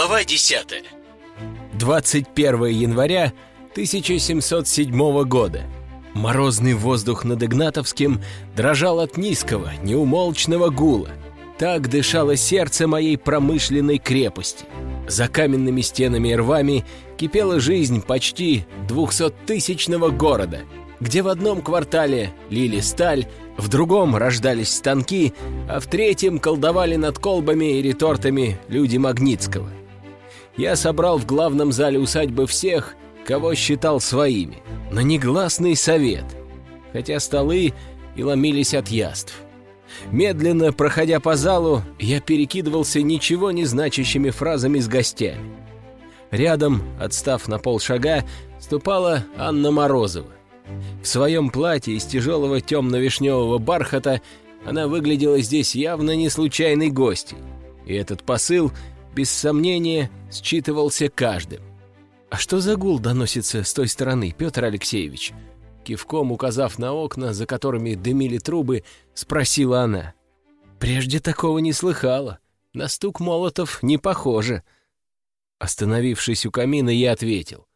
Глава 10 21 января 1707 года. Морозный воздух над Игнатовским дрожал от низкого, неумолчного гула. Так дышало сердце моей промышленной крепости. За каменными стенами и рвами кипела жизнь почти двухсоттысячного города, где в одном квартале лили сталь, в другом рождались станки, а в третьем колдовали над колбами и ретортами люди Магнитского. Я собрал в главном зале усадьбы всех, кого считал своими, на негласный совет, хотя столы и ломились от яств. Медленно, проходя по залу, я перекидывался ничего не значащими фразами с гостями. Рядом, отстав на полшага, ступала Анна Морозова. В своем платье из тяжелого темно-вишневого бархата она выглядела здесь явно не случайной гостьей, и этот посыл, без сомнения, считывался каждым. «А что за гул доносится с той стороны, Петр Алексеевич?» Кивком указав на окна, за которыми дымили трубы, спросила она. «Прежде такого не слыхала. На стук молотов не похоже». Остановившись у камина, я ответил.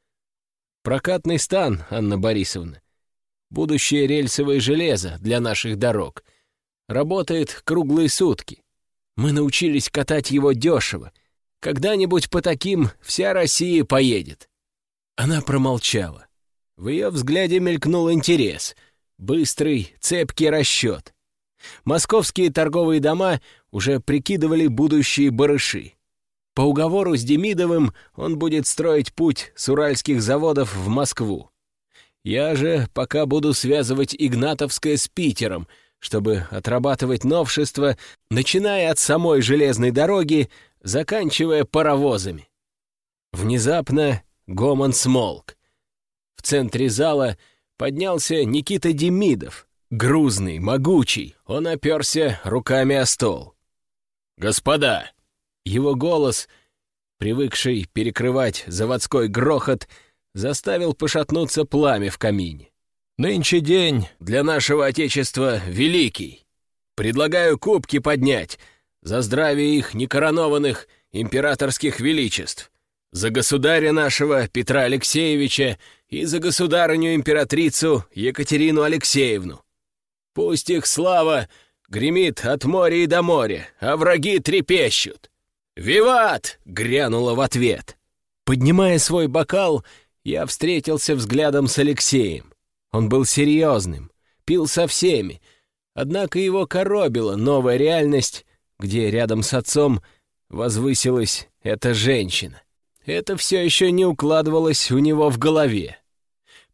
«Прокатный стан, Анна Борисовна будущее рельсовое железо для наших дорог. Работает круглые сутки. Мы научились катать его дешево. Когда-нибудь по таким вся Россия поедет». Она промолчала. В ее взгляде мелькнул интерес. Быстрый, цепкий расчет. Московские торговые дома уже прикидывали будущие барыши. По уговору с Демидовым он будет строить путь с уральских заводов в Москву. Я же пока буду связывать Игнатовское с Питером, чтобы отрабатывать новшества, начиная от самой железной дороги, заканчивая паровозами. Внезапно гомон смолк. В центре зала поднялся Никита Демидов, грузный, могучий, он оперся руками о стол. «Господа!» Его голос, привыкший перекрывать заводской грохот, — заставил пошатнуться пламя в камине. «Нынче день для нашего Отечества великий. Предлагаю кубки поднять за здравие их некоронованных императорских величеств, за государя нашего Петра Алексеевича и за государыню-императрицу Екатерину Алексеевну. Пусть их слава гремит от моря и до моря, а враги трепещут. «Виват!» — грянуло в ответ. Поднимая свой бокал, я встретился взглядом с Алексеем. Он был серьезным, пил со всеми, однако его коробила новая реальность, где рядом с отцом возвысилась эта женщина. Это все еще не укладывалось у него в голове.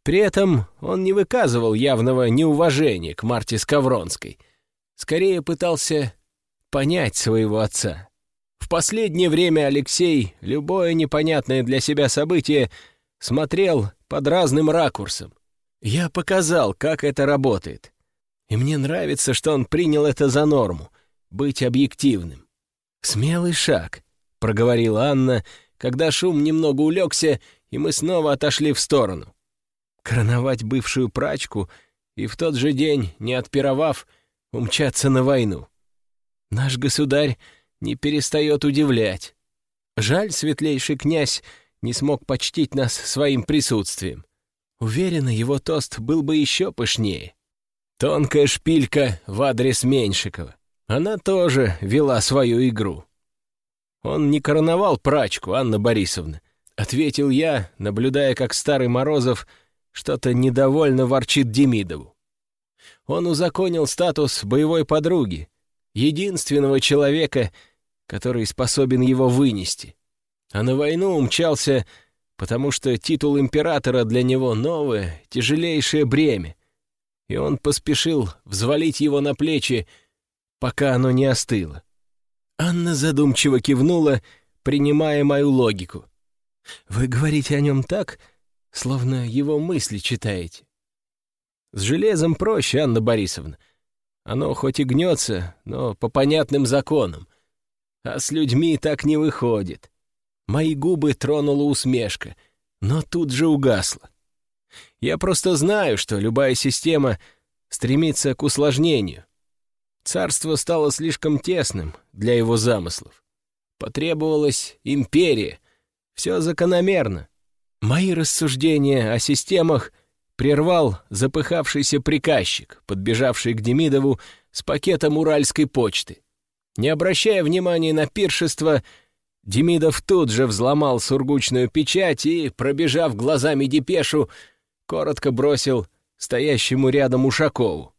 При этом он не выказывал явного неуважения к Марте Скавронской. Скорее пытался понять своего отца. В последнее время Алексей любое непонятное для себя событие смотрел под разным ракурсом. Я показал, как это работает. И мне нравится, что он принял это за норму — быть объективным. «Смелый шаг», — проговорила Анна, когда шум немного улегся, и мы снова отошли в сторону. Короновать бывшую прачку и в тот же день, не отпировав, умчаться на войну. Наш государь не перестает удивлять. Жаль, светлейший князь не смог почтить нас своим присутствием. Уверена, его тост был бы еще пышнее. Тонкая шпилька в адрес Меньшикова. Она тоже вела свою игру. Он не короновал прачку, Анна Борисовна. Ответил я, наблюдая, как старый Морозов что-то недовольно ворчит Демидову. Он узаконил статус боевой подруги, единственного человека, который способен его вынести а на войну умчался, потому что титул императора для него новое, тяжелейшее бремя, и он поспешил взвалить его на плечи, пока оно не остыло. Анна задумчиво кивнула, принимая мою логику. «Вы говорите о нем так, словно его мысли читаете». «С железом проще, Анна Борисовна. Оно хоть и гнется, но по понятным законам. А с людьми так не выходит. Мои губы тронула усмешка, но тут же угасла. Я просто знаю, что любая система стремится к усложнению. Царство стало слишком тесным для его замыслов. Потребовалась империя. Все закономерно. Мои рассуждения о системах прервал запыхавшийся приказчик, подбежавший к Демидову с пакетом уральской почты. Не обращая внимания на пиршество, Демидов тут же взломал сургучную печать и, пробежав глазами депешу, коротко бросил стоящему рядом Ушакову.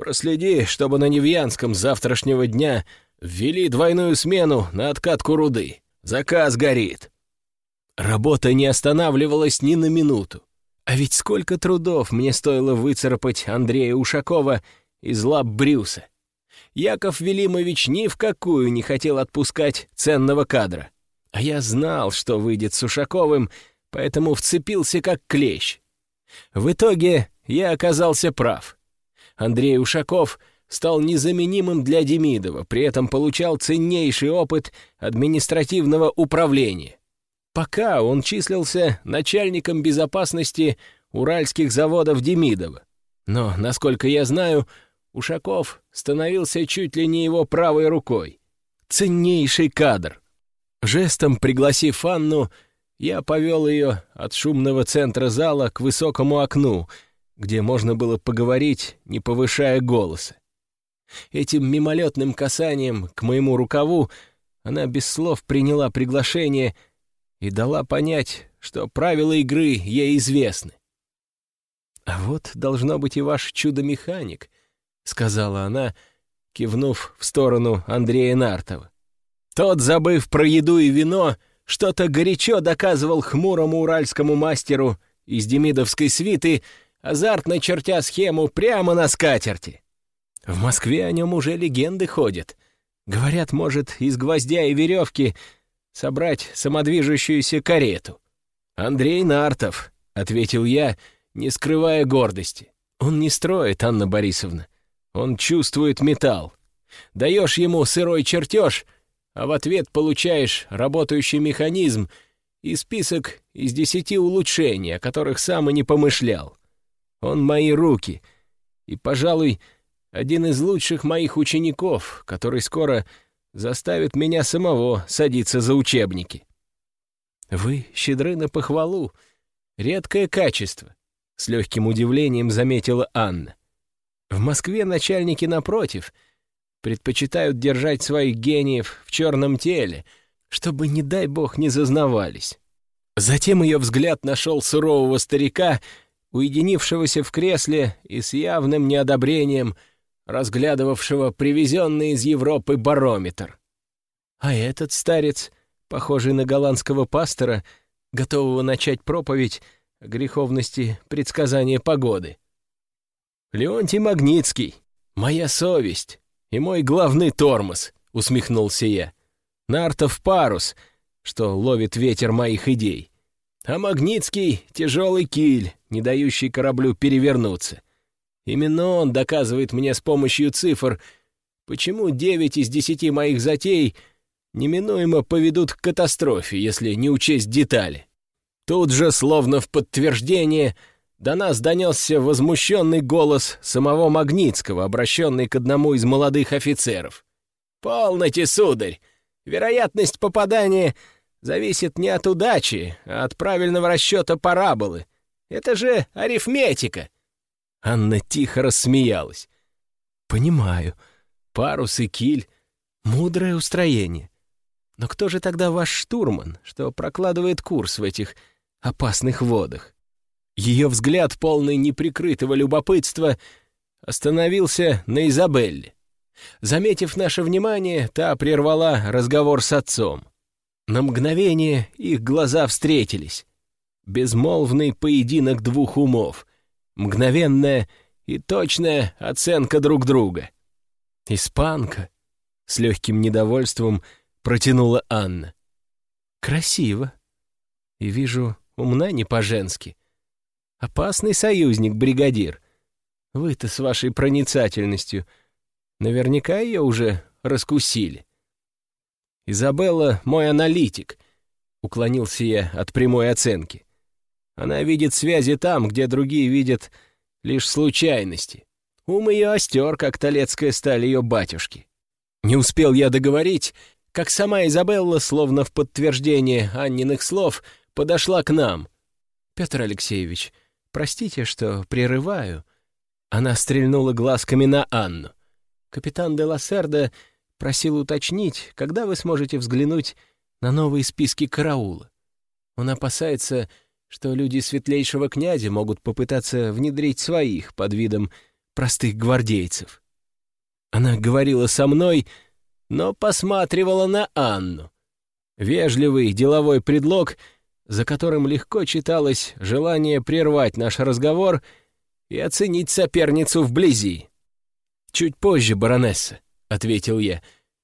«Проследи, чтобы на Невьянском завтрашнего дня ввели двойную смену на откатку руды. Заказ горит». Работа не останавливалась ни на минуту. А ведь сколько трудов мне стоило выцарапать Андрея Ушакова из лап Брюса. Яков Велимович ни в какую не хотел отпускать ценного кадра. А я знал, что выйдет с Ушаковым, поэтому вцепился как клещ. В итоге я оказался прав. Андрей Ушаков стал незаменимым для Демидова, при этом получал ценнейший опыт административного управления. Пока он числился начальником безопасности уральских заводов Демидова. Но, насколько я знаю, Ушаков становился чуть ли не его правой рукой. Ценнейший кадр. Жестом пригласив Анну, я повел ее от шумного центра зала к высокому окну, где можно было поговорить, не повышая голоса. Этим мимолетным касанием к моему рукаву она без слов приняла приглашение и дала понять, что правила игры ей известны. А вот должно быть и ваш чудо-механик —— сказала она, кивнув в сторону Андрея Нартова. Тот, забыв про еду и вино, что-то горячо доказывал хмурому уральскому мастеру из демидовской свиты, азартно чертя схему прямо на скатерти. В Москве о нем уже легенды ходят. Говорят, может, из гвоздя и веревки собрать самодвижущуюся карету. «Андрей Нартов», — ответил я, не скрывая гордости. «Он не строит, Анна Борисовна. Он чувствует металл. Даешь ему сырой чертеж, а в ответ получаешь работающий механизм и список из десяти улучшений, о которых сам и не помышлял. Он мои руки, и, пожалуй, один из лучших моих учеников, который скоро заставит меня самого садиться за учебники. Вы щедры на похвалу. Редкое качество, — с легким удивлением заметила Анна. В Москве начальники, напротив, предпочитают держать своих гениев в черном теле, чтобы, не дай бог, не зазнавались. Затем ее взгляд нашел сурового старика, уединившегося в кресле и с явным неодобрением разглядывавшего привезенный из Европы барометр. А этот старец, похожий на голландского пастора, готового начать проповедь о греховности предсказания погоды. «Леонтий Магнитский, моя совесть и мой главный тормоз», — усмехнулся я. «Нартов парус, что ловит ветер моих идей. А Магнитский — тяжелый киль, не дающий кораблю перевернуться. Именно он доказывает мне с помощью цифр, почему девять из десяти моих затей неминуемо поведут к катастрофе, если не учесть детали. Тут же, словно в подтверждение, — до нас донесся возмущенный голос самого Магнитского, обращенный к одному из молодых офицеров. «Полноте, сударь! Вероятность попадания зависит не от удачи, а от правильного расчета параболы. Это же арифметика!» Анна тихо рассмеялась. «Понимаю. Парус и киль — мудрое устроение. Но кто же тогда ваш штурман, что прокладывает курс в этих опасных водах?» Ее взгляд, полный неприкрытого любопытства, остановился на Изабелле. Заметив наше внимание, та прервала разговор с отцом. На мгновение их глаза встретились. Безмолвный поединок двух умов. Мгновенная и точная оценка друг друга. «Испанка», — с легким недовольством протянула Анна. «Красиво. И вижу, умна не по-женски. Опасный союзник, бригадир. Вы-то с вашей проницательностью наверняка ее уже раскусили. Изабелла — мой аналитик, — уклонился я от прямой оценки. Она видит связи там, где другие видят лишь случайности. Ум ее остер, как талецкая сталь ее батюшки. Не успел я договорить, как сама Изабелла, словно в подтверждение Анниных слов, подошла к нам. «Петр Алексеевич, простите, что прерываю». Она стрельнула глазками на Анну. Капитан де Лассерда просил уточнить, когда вы сможете взглянуть на новые списки караула. Он опасается, что люди светлейшего князя могут попытаться внедрить своих под видом простых гвардейцев. Она говорила со мной, но посматривала на Анну. Вежливый деловой предлог, за которым легко читалось желание прервать наш разговор и оценить соперницу вблизи. «Чуть позже, баронесса», — ответил я.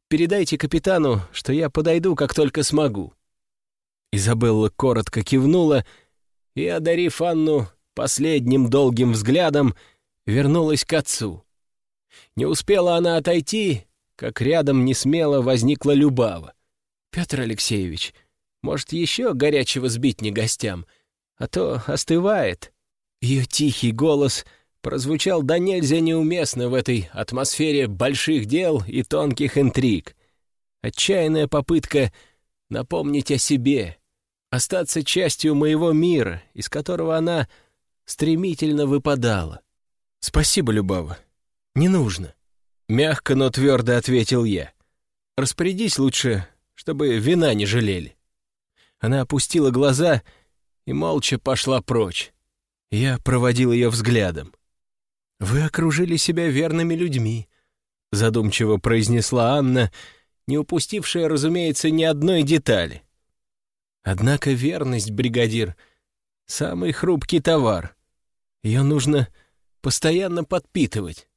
«Передайте капитану, что я подойду, как только смогу». Изабелла коротко кивнула и, одарив Анну последним долгим взглядом, вернулась к отцу. Не успела она отойти, как рядом несмело возникла Любава. «Петр Алексеевич, может, еще горячего сбить не гостям, а то остывает». Ее тихий голос прозвучал до нельзя неуместно в этой атмосфере больших дел и тонких интриг. Отчаянная попытка напомнить о себе, остаться частью моего мира, из которого она стремительно выпадала. «Спасибо, Любава. Не нужно», — мягко, но твердо ответил я. «Распорядись лучше, чтобы вина не жалели». Она опустила глаза и молча пошла прочь. Я проводил ее взглядом. «Вы окружили себя верными людьми», — задумчиво произнесла Анна, не упустившая, разумеется, ни одной детали. «Однако верность, бригадир, — самый хрупкий товар. Ее нужно постоянно подпитывать».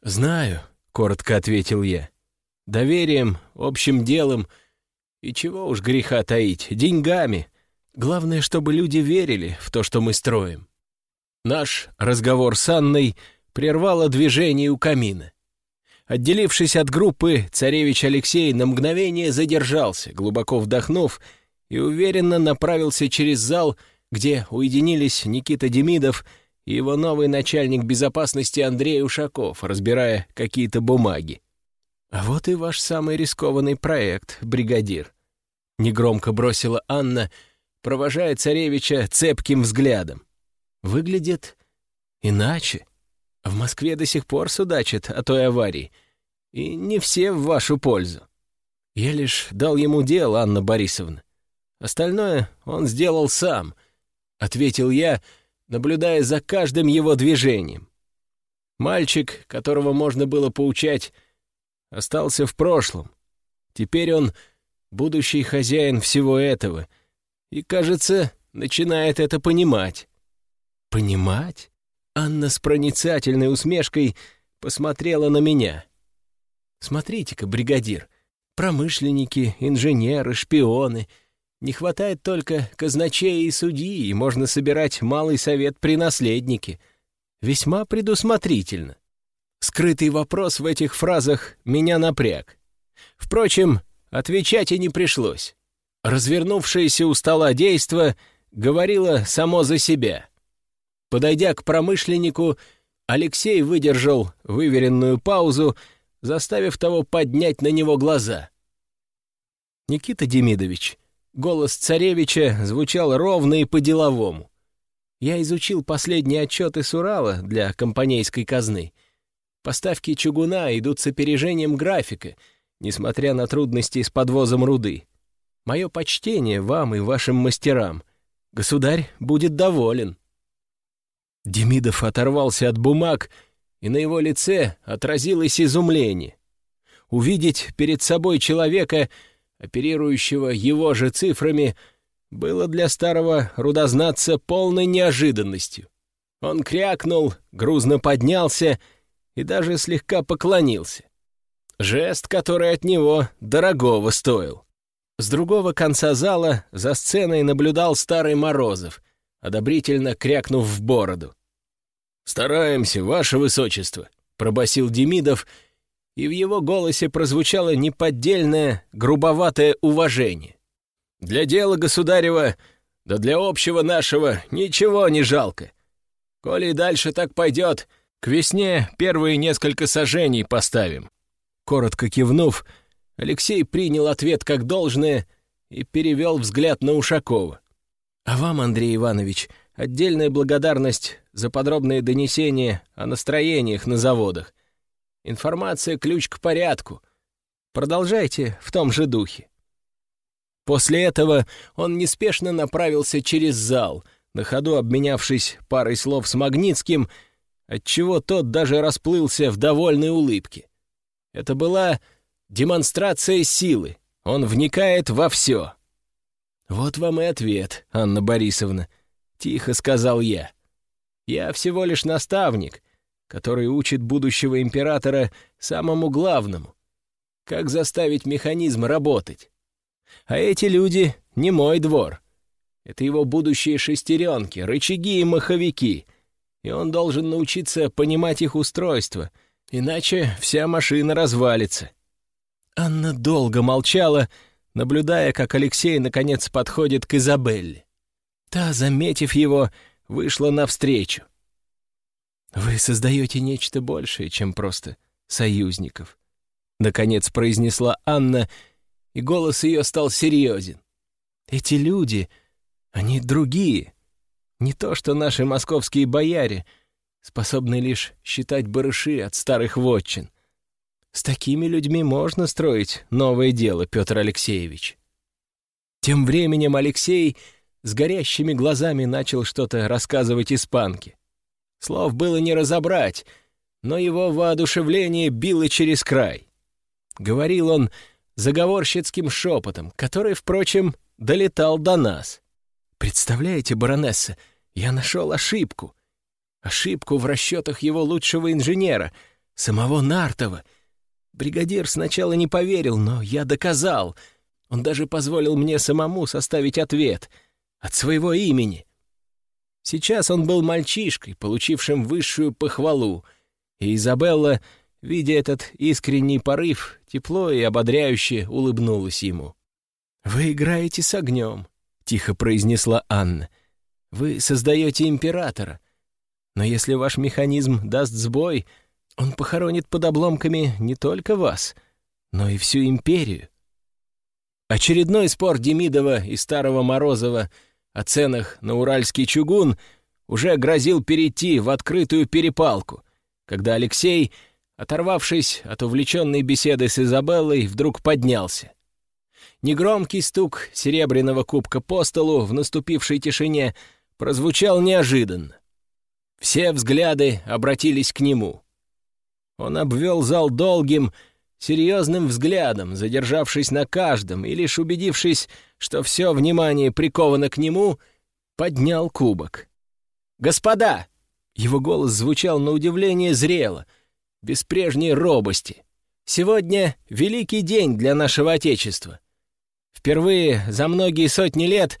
«Знаю», — коротко ответил я. «Доверием, общим делом и чего уж греха таить, деньгами. Главное, чтобы люди верили в то, что мы строим». Наш разговор с Анной прервало движение у камина. Отделившись от группы, царевич Алексей на мгновение задержался, глубоко вдохнув, и уверенно направился через зал, где уединились Никита Демидов и его новый начальник безопасности Андрей Ушаков, разбирая какие-то бумаги. «А вот и ваш самый рискованный проект, бригадир», — негромко бросила Анна, провожая царевича цепким взглядом выглядит иначе. В Москве до сих пор судачат о той аварии, и не все в вашу пользу. Я лишь дал ему дело, Анна Борисовна. Остальное он сделал сам, — ответил я, наблюдая за каждым его движением. Мальчик, которого можно было поучать, остался в прошлом. Теперь он будущий хозяин всего этого и, кажется, начинает это понимать. «Понимать?» Анна с проницательной усмешкой посмотрела на меня. «Смотрите-ка, бригадир, промышленники, инженеры, шпионы. Не хватает только казначея и судьи, и можно собирать малый совет при наследнике. Весьма предусмотрительно. Скрытый вопрос в этих фразах меня напряг. Впрочем, отвечать и не пришлось. Развернувшееся у стола действо говорило само за себя — Подойдя к промышленнику, Алексей выдержал выверенную паузу, заставив того поднять на него глаза. «Никита Демидович», голос царевича звучал ровно и по-деловому. Я изучил последние отчеты с Урала для компанейской казны. Поставки чугуна идут с опережением графика, несмотря на трудности с подвозом руды. Мое почтение вам и вашим мастерам. Государь будет доволен. Демидов оторвался от бумаг, и на его лице отразилось изумление. Увидеть перед собой человека, оперирующего его же цифрами, было для старого рудознатца полной неожиданностью. Он крякнул, грузно поднялся и даже слегка поклонился. Жест, который от него дорогого стоил. С другого конца зала за сценой наблюдал старый Морозов — одобрительно крякнув в бороду. «Стараемся, ваше высочество», — пробасил Демидов, и в его голосе прозвучало неподдельное, грубоватое уважение. «Для дела государева, да для общего нашего ничего не жалко. Коли и дальше так пойдет, к весне первые несколько сажений поставим». Коротко кивнув, Алексей принял ответ как должное и перевел взгляд на Ушакова. «А вам, Андрей Иванович, отдельная благодарность за подробные донесения о настроениях на заводах. Информация — ключ к порядку. Продолжайте в том же духе». После этого он неспешно направился через зал, на ходу обменявшись парой слов с Магнитским, отчего тот даже расплылся в довольной улыбке. Это была демонстрация силы. Он вникает во все. «Вот вам и ответ, Анна Борисовна», — тихо сказал я. «Я всего лишь наставник, который учит будущего императора самому главному — как заставить механизм работать. А эти люди — не мой двор. Это его будущие шестеренки, рычаги и маховики, и он должен научиться понимать их устройство, иначе вся машина развалится». Анна долго молчала, наблюдая, как Алексей наконец подходит к Изабелле. Та, заметив его, вышла навстречу. «Вы создаете нечто большее, чем просто союзников», — наконец произнесла Анна, и голос ее стал серьезен. «Эти люди, они другие. Не то, что наши московские бояре, способны лишь считать барыши от старых вотчин. С такими людьми можно строить новое дело, Петр Алексеевич». Тем временем Алексей с горящими глазами начал что-то рассказывать испанке. Слов было не разобрать, но его воодушевление било через край. Говорил он заговорщицким шепотом, который, впрочем, долетал до нас. «Представляете, баронесса, я нашел ошибку. Ошибку в расчетах его лучшего инженера, самого Нартова. Бригадир сначала не поверил, но я доказал. Он даже позволил мне самому составить ответ от своего имени. Сейчас он был мальчишкой, получившим высшую похвалу, и Изабелла Видя этот искренний порыв, тепло и ободряюще улыбнулась ему. «Вы играете с огнем», — тихо произнесла Анна. «Вы создаете императора. Но если ваш механизм даст сбой, он похоронит под обломками не только вас, но и всю империю». Очередной спор Демидова и Старого Морозова о ценах на уральский чугун уже грозил перейти в открытую перепалку, когда Алексей оторвавшись от увлеченной беседы с Изабеллой, вдруг поднялся. Негромкий стук серебряного кубка по столу в наступившей тишине прозвучал неожиданно. Все взгляды обратились к нему. Он обвел зал долгим, серьезным взглядом, задержавшись на каждом и лишь убедившись, что все внимание приковано к нему, поднял кубок. «Господа!» Его голос звучал на удивление зрело — без прежней робости. Сегодня великий день для нашего Отечества. Впервые за многие сотни лет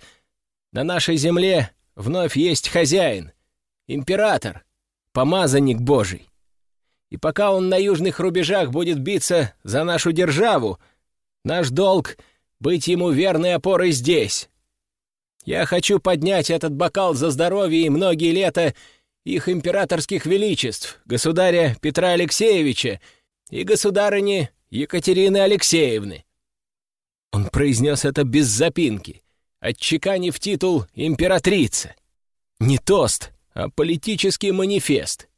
на нашей земле вновь есть хозяин, император, помазанник Божий. И пока он на южных рубежах будет биться за нашу державу, наш долг — быть ему верной опорой здесь. Я хочу поднять этот бокал за здоровье и многие лета их императорских величеств, государя Петра Алексеевича и государыни Екатерины Алексеевны. Он произнес это без запинки, отчеканив титул императрицы. Не тост, а политический манифест.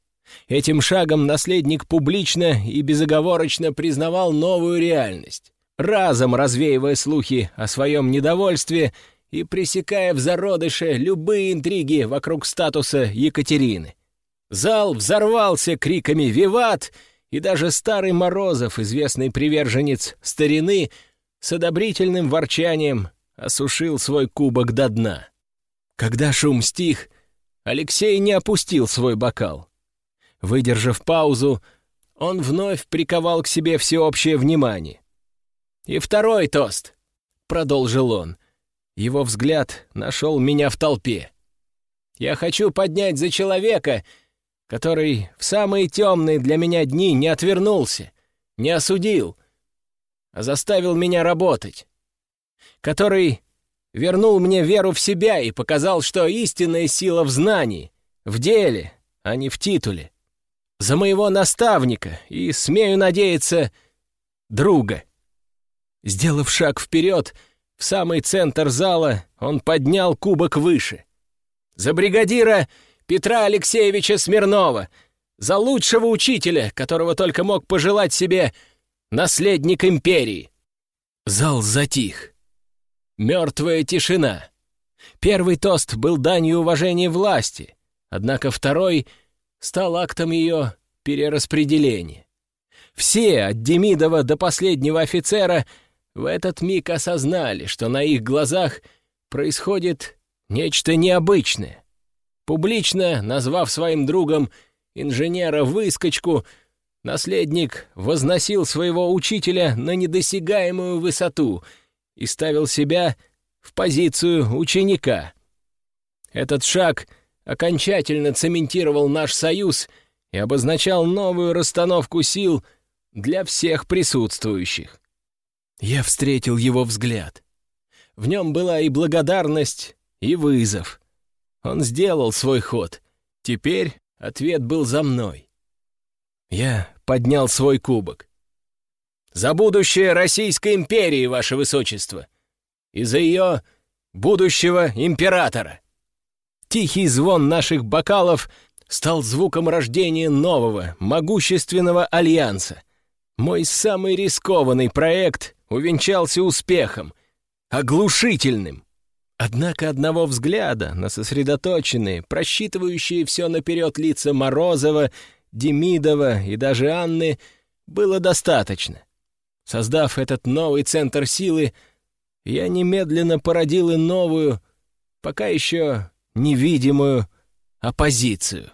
Этим шагом наследник публично и безоговорочно признавал новую реальность, разом развеивая слухи о своем недовольстве и пресекая в зародыше любые интриги вокруг статуса Екатерины. Зал взорвался криками «Виват!» и даже старый Морозов, известный приверженец старины, с одобрительным ворчанием осушил свой кубок до дна. Когда шум стих, Алексей не опустил свой бокал. Выдержав паузу, он вновь приковал к себе всеобщее внимание. «И второй тост», — продолжил он, его взгляд нашел меня в толпе. «Я хочу поднять за человека, который в самые темные для меня дни не отвернулся, не осудил, а заставил меня работать, который вернул мне веру в себя и показал, что истинная сила в знании, в деле, а не в титуле. За моего наставника и, смею надеяться, друга. Сделав шаг вперед, в самый центр зала он поднял кубок выше. «За бригадира Петра Алексеевича Смирнова! За лучшего учителя, которого только мог пожелать себе наследник империи!» Зал затих. Мертвая тишина. Первый тост был данью уважения власти, однако второй стал актом ее перераспределения. Все, от Демидова до последнего офицера, в этот миг осознали, что на их глазах происходит нечто необычное. Публично назвав своим другом инженера-выскочку, наследник возносил своего учителя на недосягаемую высоту и ставил себя в позицию ученика. Этот шаг окончательно цементировал наш союз и обозначал новую расстановку сил для всех присутствующих. Я встретил его взгляд. В нем была и благодарность, и вызов. Он сделал свой ход. Теперь ответ был за мной. Я поднял свой кубок. «За будущее Российской империи, Ваше Высочество! И за ее будущего императора!» Тихий звон наших бокалов стал звуком рождения нового, могущественного альянса. Мой самый рискованный проект увенчался успехом, оглушительным. Однако одного взгляда на сосредоточенные, просчитывающие все наперед лица Морозова, Демидова и даже Анны было достаточно. Создав этот новый центр силы, я немедленно породил и новую, пока еще невидимую оппозицию.